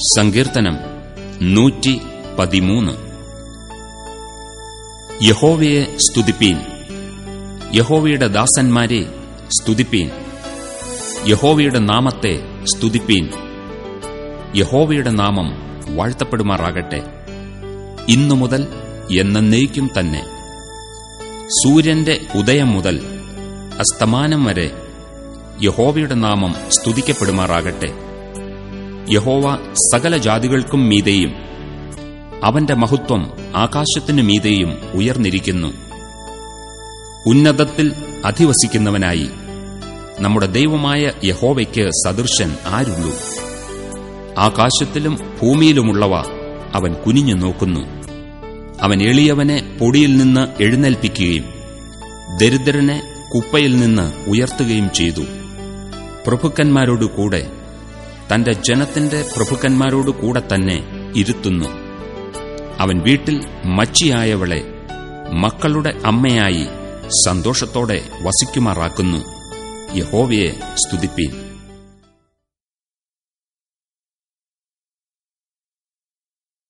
സങ്കീർത്തനം നൂറ്റി പതിമൂന്ന്. യഹോവയെ സ്തുതിപ്പീൻ. യഹോവയുടെ ദാസന്മാരെ സ്തുതിപ്പീൻ. യഹോവയുടെ നാമത്തെ സ്തുതിപ്പീൻ. യഹോവയുടെ നാമം വാഴ്ത്തപ്പെടുമാറാകട്ടെ. ഇന്നു മുതൽ എന്നേക്കും തന്നെ. സൂര്യന്റെ ഉദയം മുതൽ അസ്തമാനം വരെ യഹോവയുടെ നാമം സ്തുതിക്കപ്പെടുമാറാകട്ടെ. യഹോവ സകല ജാതികൾക്കും മീതെയും അവന്റെ മഹത്വം ആകാശത്തിനു മീതെയും ഉയർന്നിരിക്കുന്നു. ഉന്നതത്തിൽ അധിവസിക്കുന്നവനായി നമ്മുടെ ദൈവമായ യഹോവയ്ക്ക് സദൃശൻ ആരുള്ളൂ. ആകാശത്തിലും ഭൂമിയിലുമുള്ളവ അവൻ കുനിഞ്ഞു നോക്കുന്നു. അവൻ എളിയവനെ പൊടിയിൽ നിന്ന് എഴുന്നേൽപ്പിക്കുകയും ദരിദ്രനെ കുപ്പയിൽ നിന്ന് ഉയർത്തുകയും ചെയ്തു. പ്രഭുക്കന്മാരോടു കൂടെ തന്റെ ജനത്തിന്റെ പ്രഭുക്കന്മാരോടു കൂടെ തന്നെ ഇരുത്തുന്നു. അവൻ വീട്ടിൽ മച്ചിയായവളെ മക്കളുടെ അമ്മയായി സന്തോഷത്തോടെ വസിക്കുമാറാക്കുന്നു. യഹോവയെ സ്തുതിപ്പീൻ.